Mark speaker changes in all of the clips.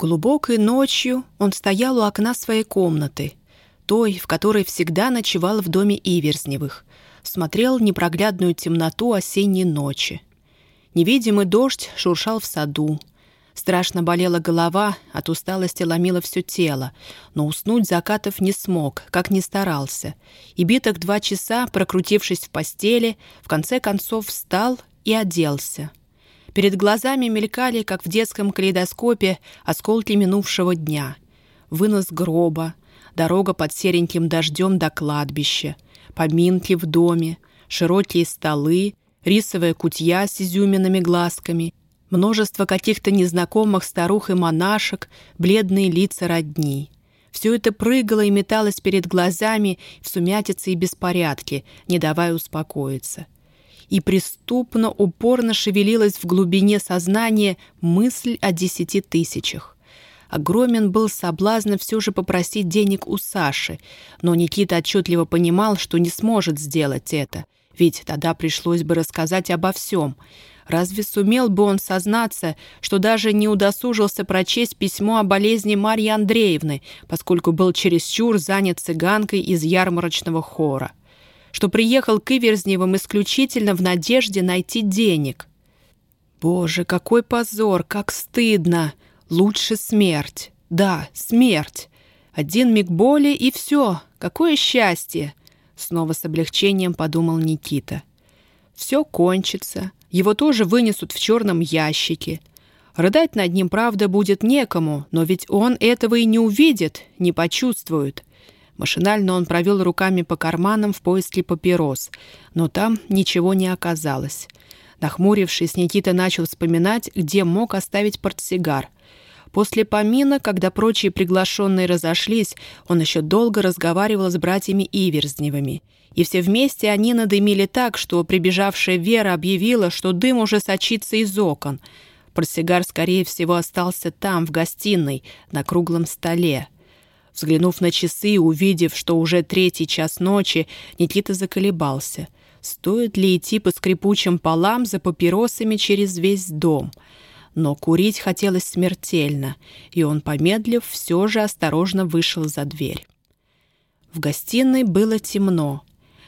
Speaker 1: Глубокой ночью он стоял у окна своей комнаты, той, в которой всегда ночевал в доме Иверзневых, смотрел непроглядную темноту осенней ночи. Невидимый дождь шуршал в саду. Страшно болела голова, от усталости ломило все тело, но уснуть Закатов не смог, как ни старался. И битых два часа, прокрутившись в постели, в конце концов встал и оделся. Перед глазами мелькали, как в детском калейдоскопе, осколки минувшего дня. Вынос гроба, дорога под сереньким дождем до кладбища, поминки в доме, широкие столы, рисовая кутья с изюминными глазками, множество каких-то незнакомых старух и монашек, бледные лица родни. Все это прыгало и металось перед глазами в сумятице и беспорядке, не давая успокоиться и преступно, упорно шевелилась в глубине сознания мысль о десяти тысячах. Огромен был соблазн все же попросить денег у Саши, но Никита отчетливо понимал, что не сможет сделать это, ведь тогда пришлось бы рассказать обо всем. Разве сумел бы он сознаться, что даже не удосужился прочесть письмо о болезни Марьи Андреевны, поскольку был чересчур занят цыганкой из ярмарочного хора? Что приехал к Иверзневым исключительно в надежде найти денег. Боже, какой позор, как стыдно! Лучше смерть. Да, смерть. Один миг боли и все. Какое счастье! Снова с облегчением подумал Никита. Все кончится. Его тоже вынесут в черном ящике. Рыдать над ним, правда, будет некому, но ведь он этого и не увидит, не почувствует. Машинально он провел руками по карманам в поиске папирос, но там ничего не оказалось. Нахмурившись, Никита начал вспоминать, где мог оставить портсигар. После помина, когда прочие приглашенные разошлись, он еще долго разговаривал с братьями Иверзневыми. И все вместе они надымили так, что прибежавшая Вера объявила, что дым уже сочится из окон. Портсигар, скорее всего, остался там, в гостиной, на круглом столе. Взглянув на часы и увидев, что уже третий час ночи, Никита заколебался. Стоит ли идти по скрипучим полам за папиросами через весь дом? Но курить хотелось смертельно, и он, помедлив, все же осторожно вышел за дверь. В гостиной было темно.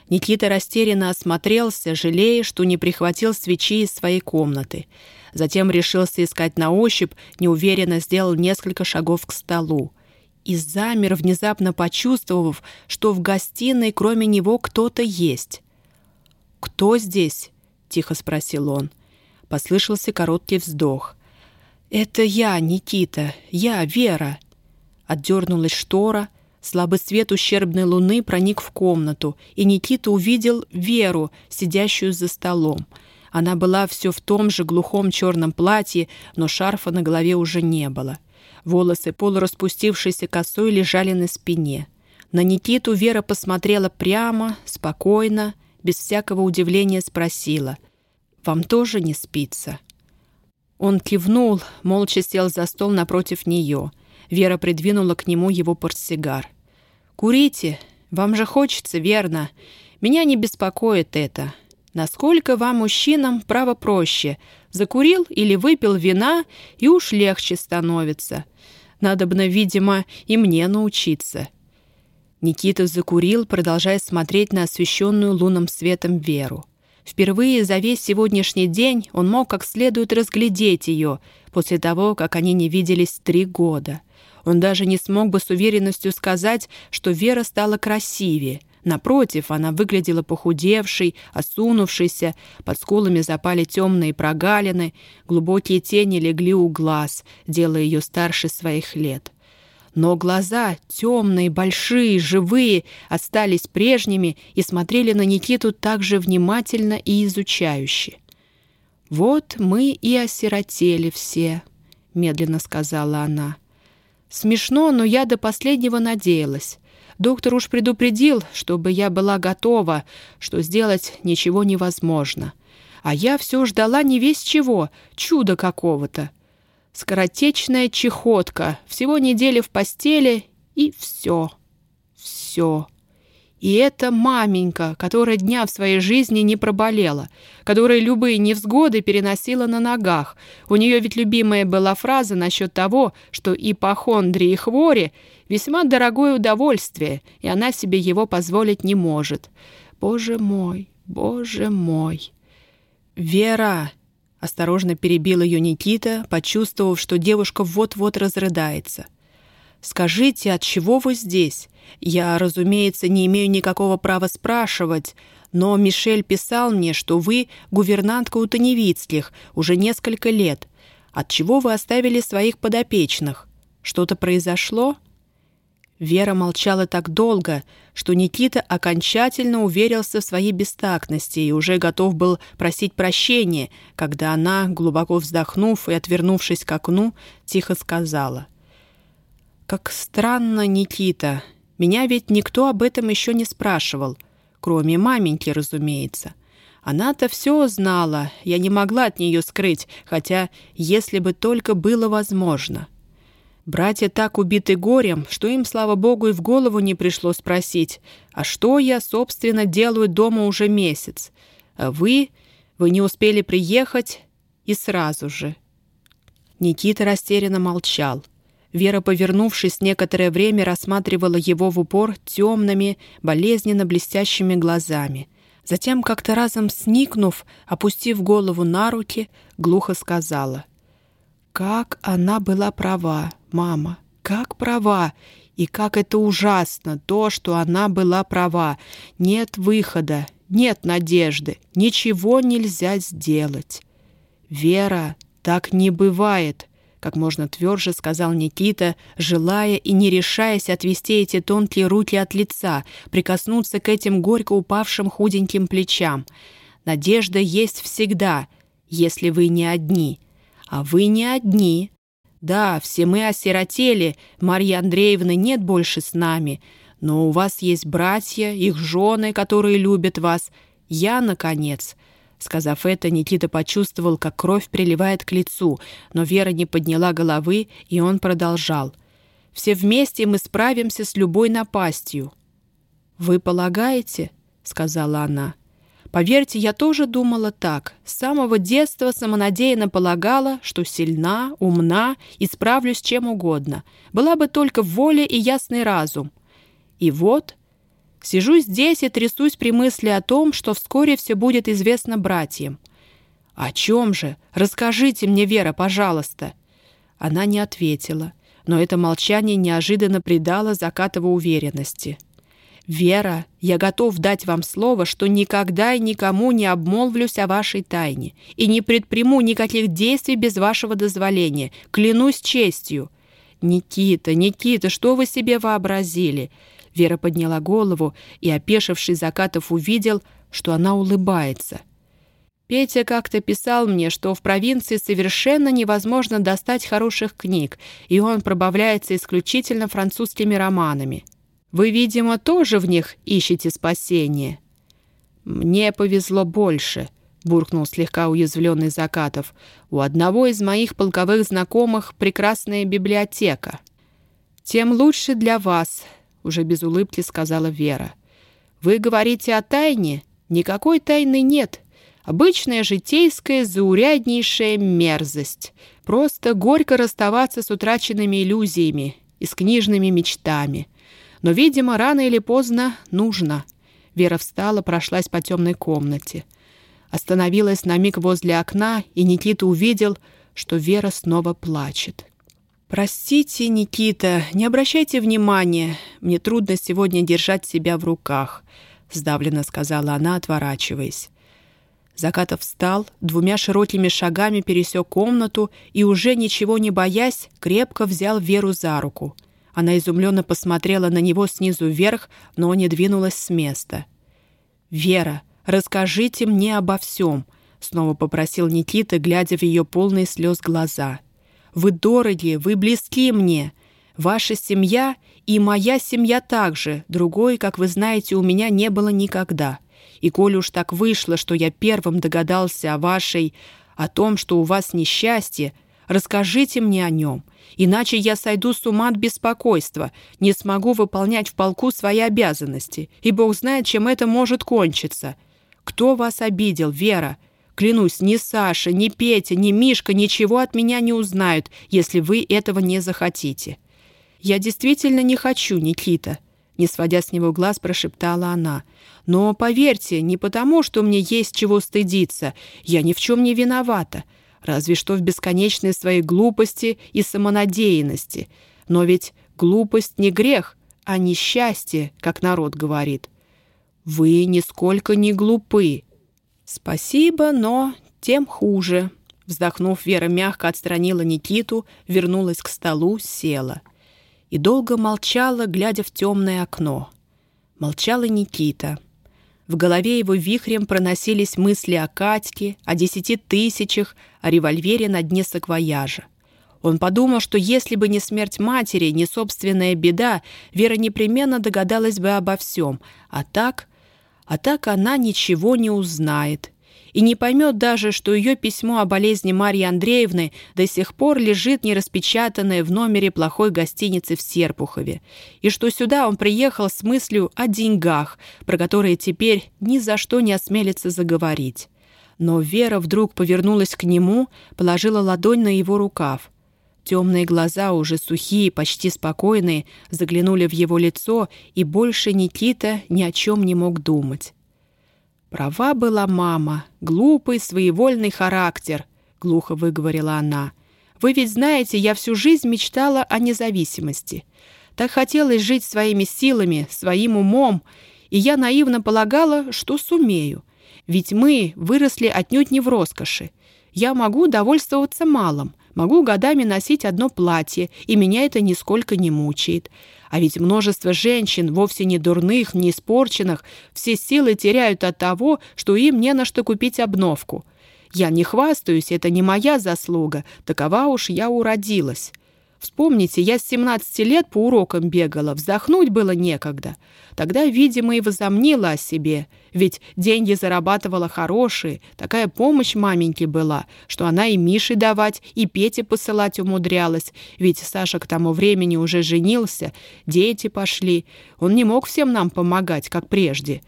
Speaker 1: Никита растерянно осмотрелся, жалея, что не прихватил свечи из своей комнаты. Затем решился искать на ощупь, неуверенно сделал несколько шагов к столу и замер, внезапно почувствовав, что в гостиной кроме него кто-то есть. «Кто здесь?» — тихо спросил он. Послышался короткий вздох. «Это я, Никита, я, Вера». Отдернулась штора, слабый свет ущербной луны проник в комнату, и Никита увидел Веру, сидящую за столом. Она была все в том же глухом черном платье, но шарфа на голове уже не было. — Волосы, полураспустившейся косой, лежали на спине. На Никиту Вера посмотрела прямо, спокойно, без всякого удивления спросила. «Вам тоже не спится?» Он кивнул, молча сел за стол напротив нее. Вера придвинула к нему его портсигар. «Курите. Вам же хочется, верно? Меня не беспокоит это. Насколько вам, мужчинам, право проще? Закурил или выпил вина, и уж легче становится. Надобно, видимо, и мне научиться». Никита закурил, продолжая смотреть на освещенную лунным светом Веру. Впервые за весь сегодняшний день он мог как следует разглядеть ее, после того, как они не виделись три года. Он даже не смог бы с уверенностью сказать, что Вера стала красивее — Напротив, она выглядела похудевшей, осунувшейся, под скулами запали темные прогалины, глубокие тени легли у глаз, делая ее старше своих лет. Но глаза, темные, большие, живые, остались прежними и смотрели на Никиту так же внимательно и изучающе. «Вот мы и осиротели все», — медленно сказала она. «Смешно, но я до последнего надеялась. Доктор уж предупредил, чтобы я была готова, что сделать ничего невозможно. А я все ждала не весь чего, чудо какого-то. Скоротечная чехотка, всего недели в постели, и все, все. И это маменька, которая дня в своей жизни не проболела, которая любые невзгоды переносила на ногах. У нее ведь любимая была фраза насчет того, что ипохондрии и хвори — весьма дорогое удовольствие, и она себе его позволить не может. Боже мой, боже мой! «Вера!» — осторожно перебил ее Никита, почувствовав, что девушка вот-вот разрыдается. «Скажите, от чего вы здесь? Я, разумеется, не имею никакого права спрашивать, но Мишель писал мне, что вы гувернантка у Таневицких уже несколько лет. От чего вы оставили своих подопечных? Что-то произошло?» Вера молчала так долго, что Никита окончательно уверился в своей бестактности и уже готов был просить прощения, когда она, глубоко вздохнув и отвернувшись к окну, тихо сказала. «Как странно, Никита. Меня ведь никто об этом еще не спрашивал, кроме маменьки, разумеется. Она-то все знала, я не могла от нее скрыть, хотя если бы только было возможно». Братья так убиты горем, что им, слава богу, и в голову не пришло спросить, а что я, собственно, делаю дома уже месяц. А вы, вы не успели приехать и сразу же. Никита растерянно молчал. Вера, повернувшись, некоторое время рассматривала его в упор темными, болезненно блестящими глазами. Затем, как-то разом сникнув, опустив голову на руки, глухо сказала. «Как она была права, мама, как права! И как это ужасно, то, что она была права! Нет выхода, нет надежды, ничего нельзя сделать!» «Вера, так не бывает!» как можно тверже сказал Никита, желая и не решаясь отвести эти тонкие руки от лица, прикоснуться к этим горько упавшим худеньким плечам. «Надежда есть всегда, если вы не одни. А вы не одни. Да, все мы осиротели, Марьи Андреевны нет больше с нами, но у вас есть братья, их жены, которые любят вас. Я, наконец, Сказав это, Никита почувствовал, как кровь приливает к лицу, но Вера не подняла головы, и он продолжал. «Все вместе мы справимся с любой напастью». «Вы полагаете?» — сказала она. «Поверьте, я тоже думала так. С самого детства самонадеянно полагала, что сильна, умна и справлюсь чем угодно. Была бы только воля и ясный разум. И вот Сижу здесь и трясусь при мысли о том, что вскоре все будет известно братьям. «О чем же? Расскажите мне, Вера, пожалуйста!» Она не ответила, но это молчание неожиданно придало Закатову уверенности. «Вера, я готов дать вам слово, что никогда и никому не обмолвлюсь о вашей тайне и не предприму никаких действий без вашего дозволения. Клянусь честью!» «Никита, Никита, что вы себе вообразили? Вера подняла голову, и опешивший Закатов увидел, что она улыбается. Петя как-то писал мне, что в провинции совершенно невозможно достать хороших книг, и он пробавляется исключительно французскими романами. Вы, видимо, тоже в них ищете спасение. Мне повезло больше, буркнул слегка уязвленный Закатов. У одного из моих полковых знакомых прекрасная библиотека. Тем лучше для вас, — уже без улыбки сказала Вера. «Вы говорите о тайне? Никакой тайны нет. Обычная житейская зауряднейшая мерзость. Просто горько расставаться с утраченными иллюзиями и с книжными мечтами. Но, видимо, рано или поздно нужно». Вера встала, прошлась по темной комнате. Остановилась на миг возле окна, и Никита увидел, что Вера снова плачет. «Простите, Никита, не обращайте внимания. Мне трудно сегодня держать себя в руках», — сдавленно сказала она, отворачиваясь. Закатов встал, двумя широкими шагами пересек комнату и, уже ничего не боясь, крепко взял Веру за руку. Она изумленно посмотрела на него снизу вверх, но не двинулась с места. «Вера, расскажите мне обо всем», — снова попросил Никита, глядя в ее полные слез глаза. — вы дороги, вы близки мне. Ваша семья и моя семья также. Другой, как вы знаете, у меня не было никогда. И коль уж так вышло, что я первым догадался о вашей... о том, что у вас несчастье, расскажите мне о нем. Иначе я сойду с ума от беспокойства, не смогу выполнять в полку свои обязанности, и Бог знает, чем это может кончиться. Кто вас обидел, Вера? Клянусь, ни Саша, ни Петя, ни Мишка ничего от меня не узнают, если вы этого не захотите. Я действительно не хочу, Никита, не сводя с него глаз, прошептала она. Но поверьте, не потому, что мне есть чего стыдиться. Я ни в чем не виновата разве что в бесконечной своей глупости и самонадеянности. Но ведь глупость не грех, а несчастье, как народ говорит. Вы нисколько не глупы. Спасибо, но тем хуже. Вздохнув, Вера мягко отстранила Никиту, вернулась к столу, села. И долго молчала, глядя в темное окно. Молчала Никита. В голове его вихрем проносились мысли о Катьке, о десяти тысячах, о револьвере на дне саквояжа. Он подумал, что если бы не смерть матери, не собственная беда, Вера непременно догадалась бы обо всем. А так... А так она ничего не узнает и не поймет даже, что ее письмо о болезни Марьи Андреевны до сих пор лежит нераспечатанное в номере плохой гостиницы в Серпухове, и что сюда он приехал с мыслью о деньгах, про которые теперь ни за что не осмелится заговорить. Но Вера вдруг повернулась к нему, положила ладонь на его рукав. Темные глаза, уже сухие, почти спокойные, заглянули в его лицо, и больше Никита ни о чем не мог думать. «Права была мама, глупый, своевольный характер», — глухо выговорила она. «Вы ведь знаете, я всю жизнь мечтала о независимости. Так хотелось жить своими силами, своим умом, и я наивно полагала, что сумею. Ведь мы выросли отнюдь не в роскоши. Я могу довольствоваться малым, могу годами носить одно платье, и меня это нисколько не мучает. А ведь множество женщин, вовсе не дурных, не испорченных, все силы теряют от того, что им не на что купить обновку. Я не хвастаюсь, это не моя заслуга, такова уж я уродилась. Вспомните, я с 17 лет по урокам бегала, вздохнуть было некогда. Тогда, видимо, и возомнила о себе. Ведь деньги зарабатывала хорошие, такая помощь маменьке была, что она и Мише давать, и Пете посылать умудрялась. Ведь Саша к тому времени уже женился, дети пошли. Он не мог всем нам помогать, как прежде.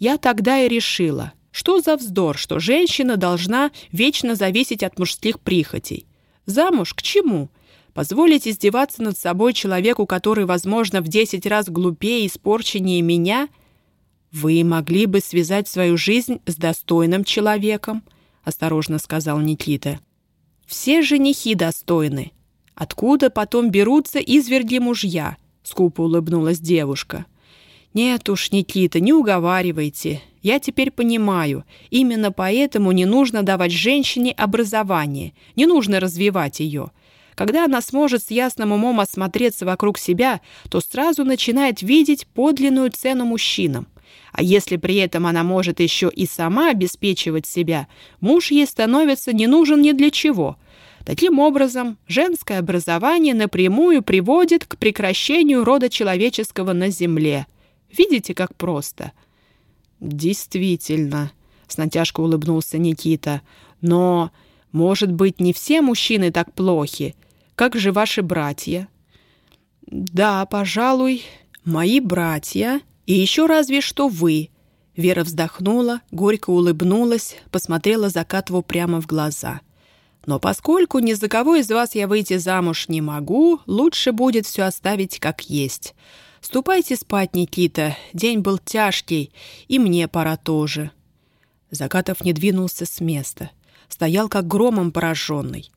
Speaker 1: Я тогда и решила, что за вздор, что женщина должна вечно зависеть от мужских прихотей. Замуж к чему? Позволить издеваться над собой человеку, который, возможно, в десять раз глупее и испорченнее меня? Вы могли бы связать свою жизнь с достойным человеком, осторожно сказал Никита. Все женихи достойны. Откуда потом берутся изверги мужья? Скупо улыбнулась девушка. «Нет уж, Никита, не уговаривайте. Я теперь понимаю. Именно поэтому не нужно давать женщине образование, не нужно развивать ее. Когда она сможет с ясным умом осмотреться вокруг себя, то сразу начинает видеть подлинную цену мужчинам. А если при этом она может еще и сама обеспечивать себя, муж ей становится не нужен ни для чего. Таким образом, женское образование напрямую приводит к прекращению рода человеческого на Земле. Видите, как просто? «Действительно», — с натяжкой улыбнулся Никита. «Но, может быть, не все мужчины так плохи. Как же ваши братья?» «Да, пожалуй, мои братья, и еще разве что вы». Вера вздохнула, горько улыбнулась, посмотрела Закатову прямо в глаза. «Но поскольку ни за кого из вас я выйти замуж не могу, лучше будет все оставить как есть. Ступайте спать, Никита, день был тяжкий, и мне пора тоже». Закатов не двинулся с места. Стоял как громом пораженный.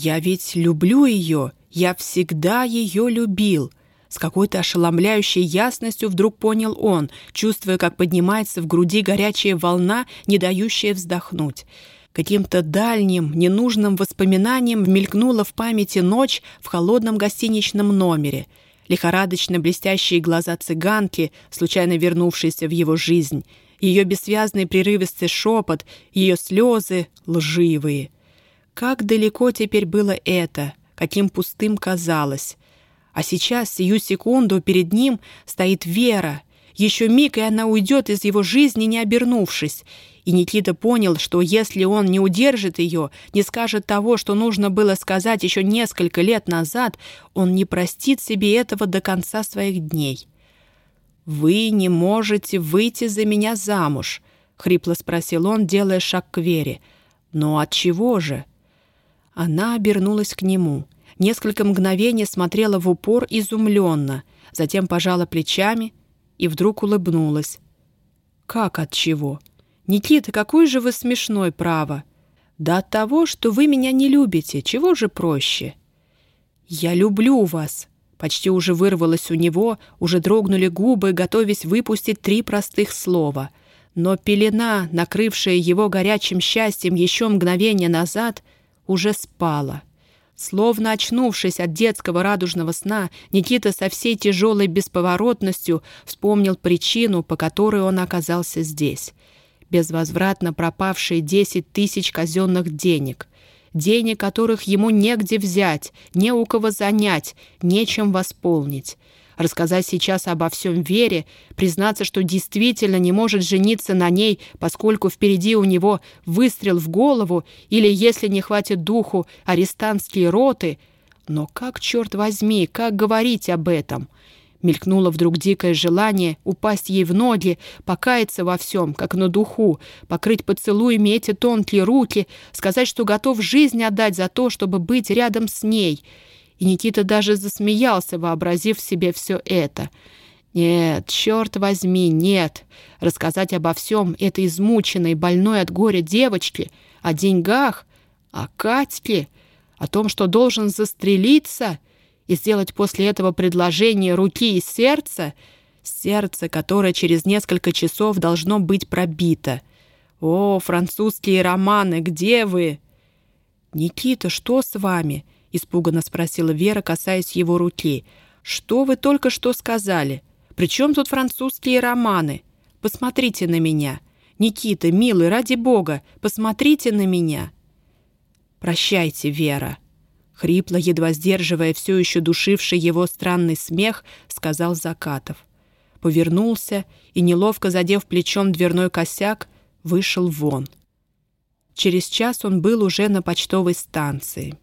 Speaker 1: «Я ведь люблю ее, я всегда ее любил», с какой-то ошеломляющей ясностью вдруг понял он, чувствуя, как поднимается в груди горячая волна, не дающая вздохнуть. Каким-то дальним, ненужным воспоминанием мелькнула в памяти ночь в холодном гостиничном номере. Лихорадочно блестящие глаза цыганки, случайно вернувшиеся в его жизнь, ее бессвязный прерывистый шепот, ее слезы лживые — как далеко теперь было это, каким пустым казалось. А сейчас, сию секунду, перед ним стоит Вера, Еще миг, и она уйдет из его жизни, не обернувшись. И Никита понял, что если он не удержит ее, не скажет того, что нужно было сказать еще несколько лет назад, он не простит себе этого до конца своих дней. «Вы не можете выйти за меня замуж», — хрипло спросил он, делая шаг к Вере. «Но от чего же?» Она обернулась к нему. Несколько мгновений смотрела в упор изумленно, затем пожала плечами и вдруг улыбнулась. «Как от чего? Никита, какой же вы смешной, право! Да от того, что вы меня не любите, чего же проще?» «Я люблю вас!» Почти уже вырвалось у него, уже дрогнули губы, готовясь выпустить три простых слова. Но пелена, накрывшая его горячим счастьем еще мгновение назад, уже спала. Словно очнувшись от детского радужного сна, Никита со всей тяжелой бесповоротностью вспомнил причину, по которой он оказался здесь. Безвозвратно пропавшие десять тысяч казенных денег. Денег, которых ему негде взять, не у кого занять, нечем восполнить рассказать сейчас обо всем Вере, признаться, что действительно не может жениться на ней, поскольку впереди у него выстрел в голову или, если не хватит духу, арестантские роты. Но как, черт возьми, как говорить об этом? Мелькнуло вдруг дикое желание упасть ей в ноги, покаяться во всем, как на духу, покрыть поцелуями эти тонкие руки, сказать, что готов жизнь отдать за то, чтобы быть рядом с ней — и Никита даже засмеялся, вообразив себе все это. Нет, черт возьми, нет. Рассказать обо всем этой измученной, больной от горя девочке, о деньгах, о Катьке, о том, что должен застрелиться и сделать после этого предложение руки и сердца, сердце, которое через несколько часов должно быть пробито. О, французские романы, где вы? Никита, что с вами? —— испуганно спросила Вера, касаясь его руки. «Что вы только что сказали? Причем тут французские романы? Посмотрите на меня. Никита, милый, ради бога, посмотрите на меня». «Прощайте, Вера», — хрипло, едва сдерживая все еще душивший его странный смех, сказал Закатов. Повернулся и, неловко задев плечом дверной косяк, вышел вон. Через час он был уже на почтовой станции.